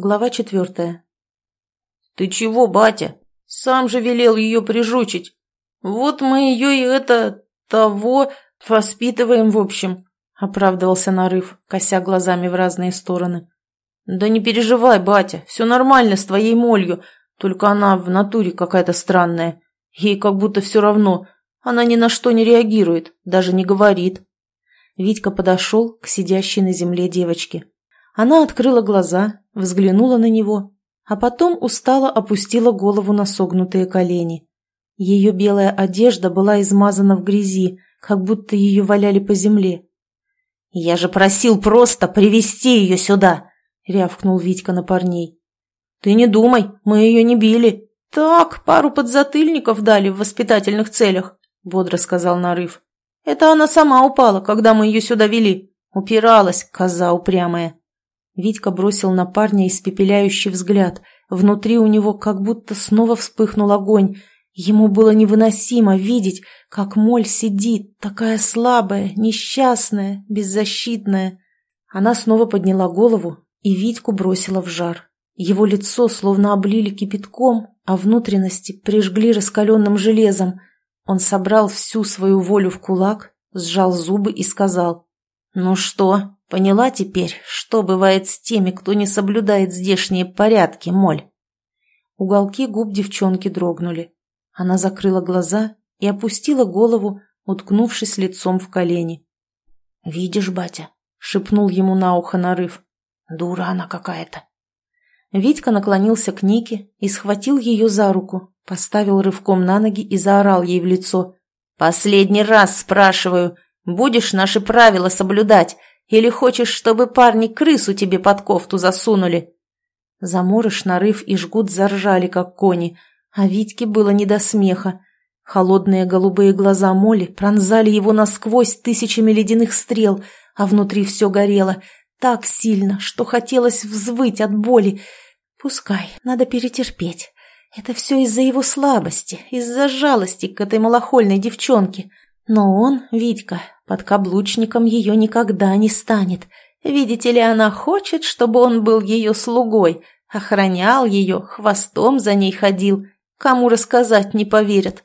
Глава четвертая. «Ты чего, батя? Сам же велел ее прижучить. Вот мы ее и это... того... воспитываем, в общем», — оправдывался Нарыв, кося глазами в разные стороны. «Да не переживай, батя, все нормально с твоей молью, только она в натуре какая-то странная. Ей как будто все равно. Она ни на что не реагирует, даже не говорит». Витька подошел к сидящей на земле девочке. Она открыла глаза, взглянула на него, а потом устало опустила голову на согнутые колени. Ее белая одежда была измазана в грязи, как будто ее валяли по земле. «Я же просил просто привести ее сюда!» — рявкнул Витька на парней. «Ты не думай, мы ее не били. Так, пару подзатыльников дали в воспитательных целях», — бодро сказал Нарыв. «Это она сама упала, когда мы ее сюда вели. Упиралась, коза упрямая». Витька бросил на парня испепеляющий взгляд. Внутри у него как будто снова вспыхнул огонь. Ему было невыносимо видеть, как моль сидит, такая слабая, несчастная, беззащитная. Она снова подняла голову и Витьку бросила в жар. Его лицо словно облили кипятком, а внутренности прижгли раскаленным железом. Он собрал всю свою волю в кулак, сжал зубы и сказал «Ну что, Поняла теперь, что бывает с теми, кто не соблюдает здешние порядки, моль?» Уголки губ девчонки дрогнули. Она закрыла глаза и опустила голову, уткнувшись лицом в колени. «Видишь, батя?» — шепнул ему на ухо нарыв. «Дура она какая-то». Витька наклонился к Нике и схватил ее за руку, поставил рывком на ноги и заорал ей в лицо. «Последний раз спрашиваю, будешь наши правила соблюдать или хочешь, чтобы парни крысу тебе под кофту засунули?» Заморыш, нарыв и жгут заржали, как кони, а Витьке было не до смеха. Холодные голубые глаза Моли пронзали его насквозь тысячами ледяных стрел, а внутри все горело так сильно, что хотелось взвыть от боли. Пускай, надо перетерпеть. Это все из-за его слабости, из-за жалости к этой малохольной девчонке. Но он, Витька, под каблучником ее никогда не станет. Видите ли, она хочет, чтобы он был ее слугой, охранял ее, хвостом за ней ходил. Кому рассказать не поверят.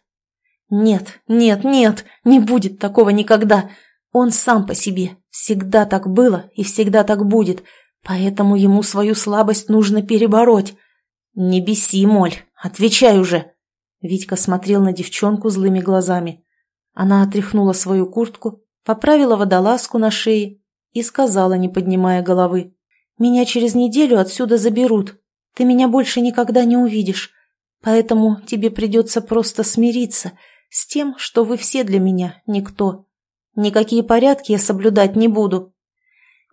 Нет, нет, нет, не будет такого никогда. Он сам по себе. Всегда так было и всегда так будет. Поэтому ему свою слабость нужно перебороть. Не беси, Моль, отвечай уже. Витька смотрел на девчонку злыми глазами. Она отряхнула свою куртку, поправила водолазку на шее и сказала, не поднимая головы, «Меня через неделю отсюда заберут. Ты меня больше никогда не увидишь. Поэтому тебе придется просто смириться с тем, что вы все для меня никто. Никакие порядки я соблюдать не буду».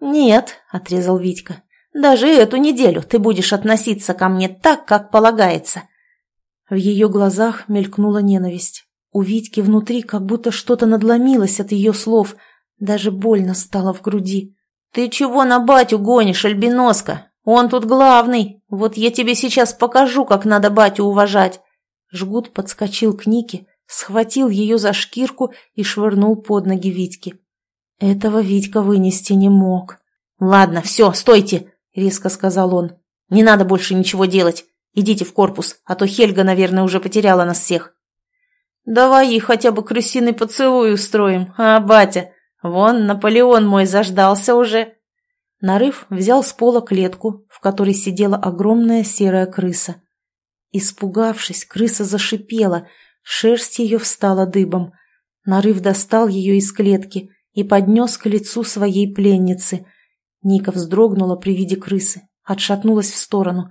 «Нет», — отрезал Витька, — «даже эту неделю ты будешь относиться ко мне так, как полагается». В ее глазах мелькнула ненависть. У Витьки внутри как будто что-то надломилось от ее слов. Даже больно стало в груди. «Ты чего на батю гонишь, альбиноска? Он тут главный. Вот я тебе сейчас покажу, как надо батю уважать». Жгут подскочил к Нике, схватил ее за шкирку и швырнул под ноги Витьки. Этого Витька вынести не мог. «Ладно, все, стойте!» — резко сказал он. «Не надо больше ничего делать. Идите в корпус, а то Хельга, наверное, уже потеряла нас всех». Давай ей хотя бы крысиный поцелуй устроим, а, батя? Вон, Наполеон мой заждался уже». Нарыв взял с пола клетку, в которой сидела огромная серая крыса. Испугавшись, крыса зашипела, шерсть ее встала дыбом. Нарыв достал ее из клетки и поднес к лицу своей пленницы. Ника вздрогнула при виде крысы, отшатнулась в сторону.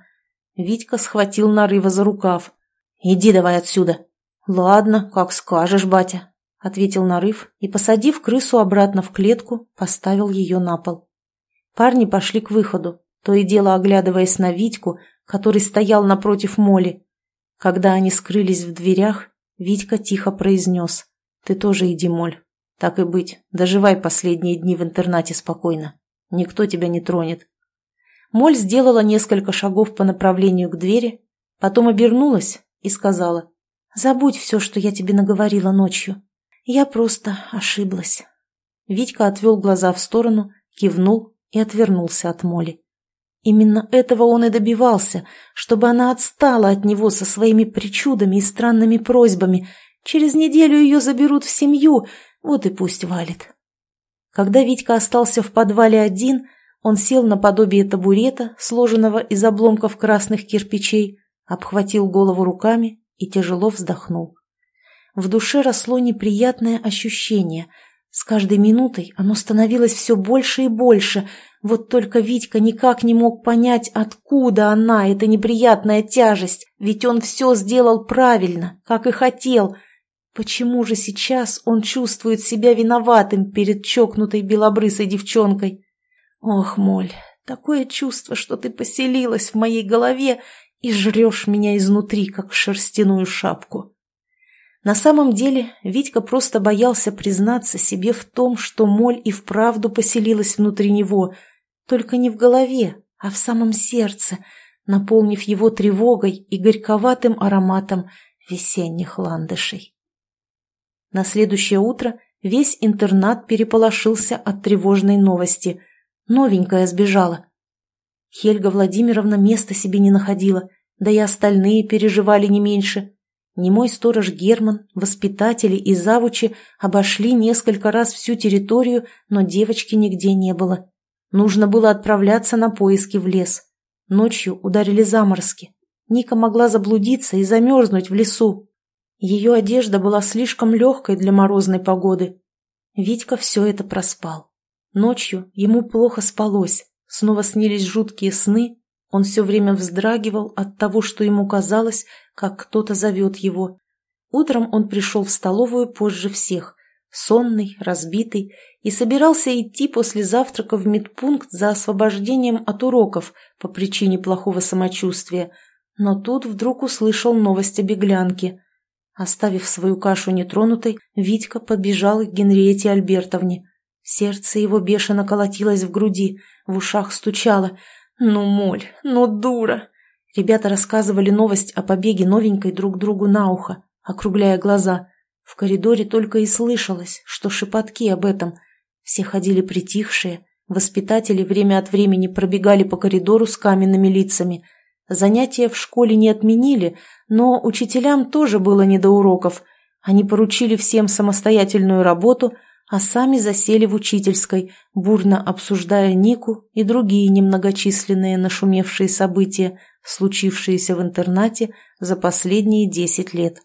Витька схватил Нарыва за рукав. «Иди давай отсюда!» «Ладно, как скажешь, батя», — ответил Нарыв и, посадив крысу обратно в клетку, поставил ее на пол. Парни пошли к выходу, то и дело оглядываясь на Витьку, который стоял напротив моли. Когда они скрылись в дверях, Витька тихо произнес «Ты тоже иди, Моль. Так и быть, доживай последние дни в интернате спокойно. Никто тебя не тронет». Моль сделала несколько шагов по направлению к двери, потом обернулась и сказала Забудь все, что я тебе наговорила ночью. Я просто ошиблась». Витька отвел глаза в сторону, кивнул и отвернулся от моли. Именно этого он и добивался, чтобы она отстала от него со своими причудами и странными просьбами. Через неделю ее заберут в семью, вот и пусть валит. Когда Витька остался в подвале один, он сел на подобие табурета, сложенного из обломков красных кирпичей, обхватил голову руками и тяжело вздохнул. В душе росло неприятное ощущение. С каждой минутой оно становилось все больше и больше. Вот только Витька никак не мог понять, откуда она, эта неприятная тяжесть, ведь он все сделал правильно, как и хотел. Почему же сейчас он чувствует себя виноватым перед чокнутой белобрысой девчонкой? Ох, Моль, такое чувство, что ты поселилась в моей голове и жрешь меня изнутри, как шерстяную шапку. На самом деле Витька просто боялся признаться себе в том, что моль и вправду поселилась внутри него, только не в голове, а в самом сердце, наполнив его тревогой и горьковатым ароматом весенних ландышей. На следующее утро весь интернат переполошился от тревожной новости. Новенькая сбежала. Хельга Владимировна места себе не находила, да и остальные переживали не меньше. Немой сторож Герман, воспитатели и завучи обошли несколько раз всю территорию, но девочки нигде не было. Нужно было отправляться на поиски в лес. Ночью ударили заморозки. Ника могла заблудиться и замерзнуть в лесу. Ее одежда была слишком легкой для морозной погоды. Витька все это проспал. Ночью ему плохо спалось, снова снились жуткие сны, он все время вздрагивал от того, что ему казалось, как кто-то зовет его. Утром он пришел в столовую позже всех, сонный, разбитый, и собирался идти после завтрака в медпункт за освобождением от уроков по причине плохого самочувствия, но тут вдруг услышал новость о беглянке. Оставив свою кашу нетронутой, Витька подбежал к Генриете Альбертовне. Сердце его бешено колотилось в груди, в ушах стучало – «Ну, Моль, ну, дура!» Ребята рассказывали новость о побеге новенькой друг другу на ухо, округляя глаза. В коридоре только и слышалось, что шепотки об этом. Все ходили притихшие, воспитатели время от времени пробегали по коридору с каменными лицами. Занятия в школе не отменили, но учителям тоже было не до уроков. Они поручили всем самостоятельную работу – а сами засели в учительской, бурно обсуждая Нику и другие немногочисленные нашумевшие события, случившиеся в интернате за последние десять лет.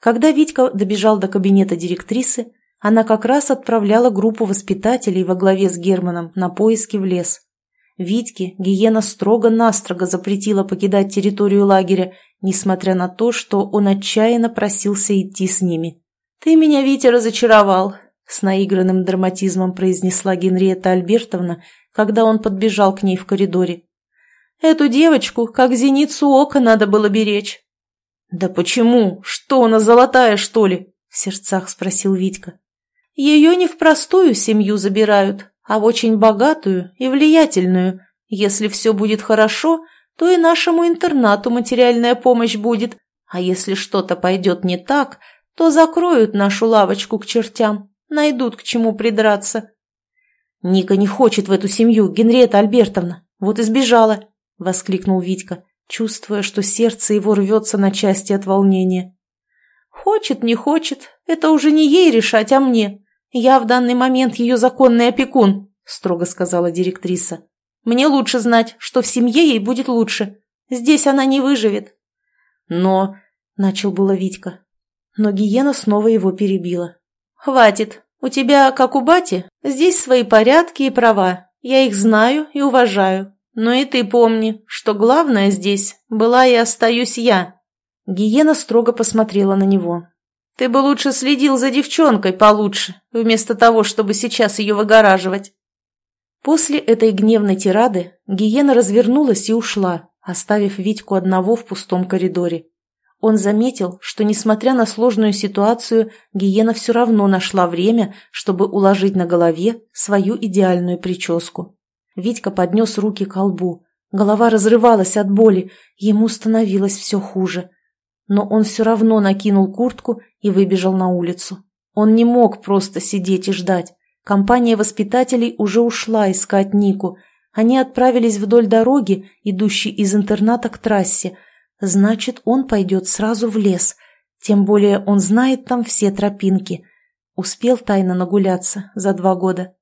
Когда Витька добежал до кабинета директрисы, она как раз отправляла группу воспитателей во главе с Германом на поиски в лес. Витьке гиена строго-настрого запретила покидать территорию лагеря, несмотря на то, что он отчаянно просился идти с ними. «Ты меня, Витя, разочаровал. С наигранным драматизмом произнесла Генриетта Альбертовна, когда он подбежал к ней в коридоре. «Эту девочку, как зеницу ока, надо было беречь». «Да почему? Что она, золотая, что ли?» — в сердцах спросил Витька. «Ее не в простую семью забирают, а в очень богатую и влиятельную. Если все будет хорошо, то и нашему интернату материальная помощь будет, а если что-то пойдет не так, то закроют нашу лавочку к чертям. Найдут к чему придраться. «Ника не хочет в эту семью, Генриетта Альбертовна. Вот и сбежала», — воскликнул Витька, чувствуя, что сердце его рвется на части от волнения. «Хочет, не хочет. Это уже не ей решать, а мне. Я в данный момент ее законный опекун», — строго сказала директриса. «Мне лучше знать, что в семье ей будет лучше. Здесь она не выживет». «Но...» — начал было Витька. Но Гиена снова его перебила. «Хватит. У тебя, как у бати, здесь свои порядки и права. Я их знаю и уважаю. Но и ты помни, что главное здесь была и остаюсь я». Гиена строго посмотрела на него. «Ты бы лучше следил за девчонкой получше, вместо того, чтобы сейчас ее выгораживать». После этой гневной тирады Гиена развернулась и ушла, оставив Витьку одного в пустом коридоре. Он заметил, что, несмотря на сложную ситуацию, Гиена все равно нашла время, чтобы уложить на голове свою идеальную прическу. Витька поднес руки к лбу. Голова разрывалась от боли, ему становилось все хуже. Но он все равно накинул куртку и выбежал на улицу. Он не мог просто сидеть и ждать. Компания воспитателей уже ушла искать Нику. Они отправились вдоль дороги, идущей из интерната к трассе. Значит, он пойдет сразу в лес. Тем более он знает там все тропинки. Успел тайно нагуляться за два года.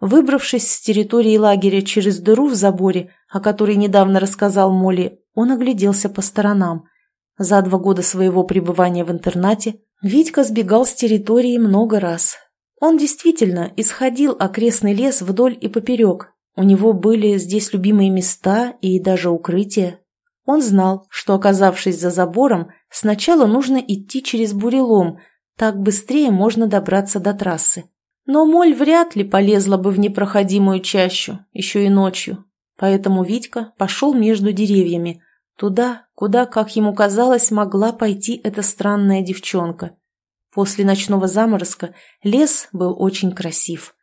Выбравшись с территории лагеря через дыру в заборе, о которой недавно рассказал Молли, он огляделся по сторонам. За два года своего пребывания в интернате Витька сбегал с территории много раз. Он действительно исходил окрестный лес вдоль и поперек. У него были здесь любимые места и даже укрытия. Он знал, что, оказавшись за забором, сначала нужно идти через бурелом, так быстрее можно добраться до трассы. Но моль вряд ли полезла бы в непроходимую чащу, еще и ночью. Поэтому Витька пошел между деревьями, туда, куда, как ему казалось, могла пойти эта странная девчонка. После ночного заморозка лес был очень красив.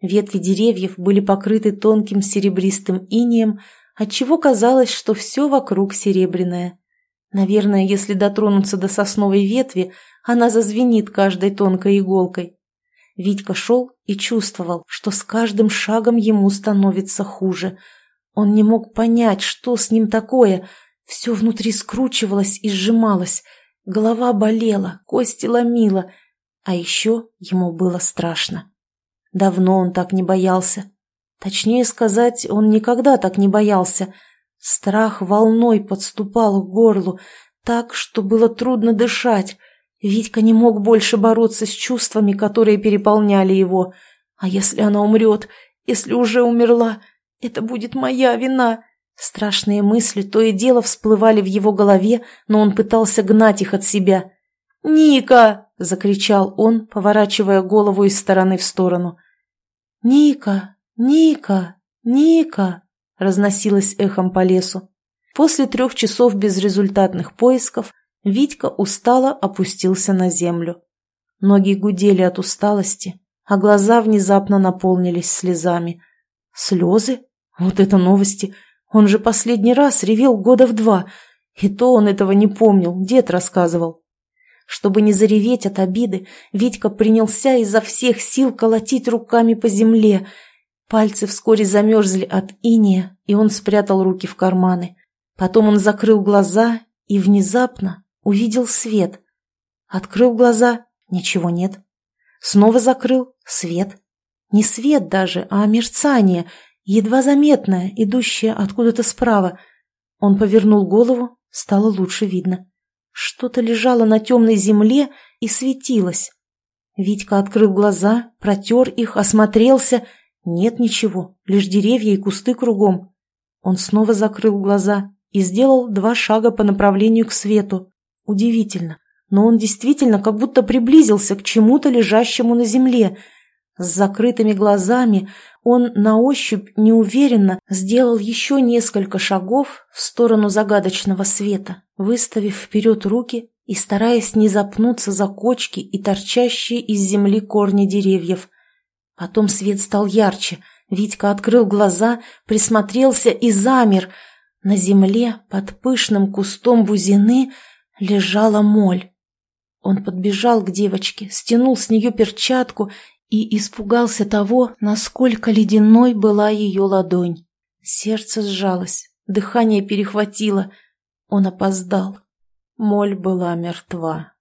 Ветви деревьев были покрыты тонким серебристым инеем, отчего казалось, что все вокруг серебряное. Наверное, если дотронуться до сосновой ветви, она зазвенит каждой тонкой иголкой. Витька шел и чувствовал, что с каждым шагом ему становится хуже. Он не мог понять, что с ним такое. Все внутри скручивалось и сжималось. Голова болела, кости ломила. А еще ему было страшно. Давно он так не боялся. Точнее сказать, он никогда так не боялся. Страх волной подступал к горлу, так, что было трудно дышать. Витька не мог больше бороться с чувствами, которые переполняли его. А если она умрет? Если уже умерла? Это будет моя вина. Страшные мысли то и дело всплывали в его голове, но он пытался гнать их от себя. «Ника!» — закричал он, поворачивая голову из стороны в сторону. «Ника! Ника! Ника!» — разносилось эхом по лесу. После трех часов безрезультатных поисков Витька устало опустился на землю. Ноги гудели от усталости, а глаза внезапно наполнились слезами. Слезы? Вот это новости! Он же последний раз ревел года в два, и то он этого не помнил, дед рассказывал. Чтобы не зареветь от обиды, Витька принялся изо всех сил колотить руками по земле. Пальцы вскоре замерзли от иния, и он спрятал руки в карманы. Потом он закрыл глаза и внезапно Увидел свет. Открыл глаза. Ничего нет. Снова закрыл. Свет. Не свет даже, а мерцание, едва заметное, идущее откуда-то справа. Он повернул голову, стало лучше видно. Что-то лежало на темной земле и светилось. Витька открыл глаза, протер их, осмотрелся. Нет ничего, лишь деревья и кусты кругом. Он снова закрыл глаза и сделал два шага по направлению к свету. Удивительно, но он действительно как будто приблизился к чему-то лежащему на земле. С закрытыми глазами он на ощупь неуверенно сделал еще несколько шагов в сторону загадочного света, выставив вперед руки и стараясь не запнуться за кочки и торчащие из земли корни деревьев. Потом свет стал ярче. Витька открыл глаза, присмотрелся и замер. На земле под пышным кустом бузины – лежала моль. Он подбежал к девочке, стянул с нее перчатку и испугался того, насколько ледяной была ее ладонь. Сердце сжалось, дыхание перехватило. Он опоздал. Моль была мертва.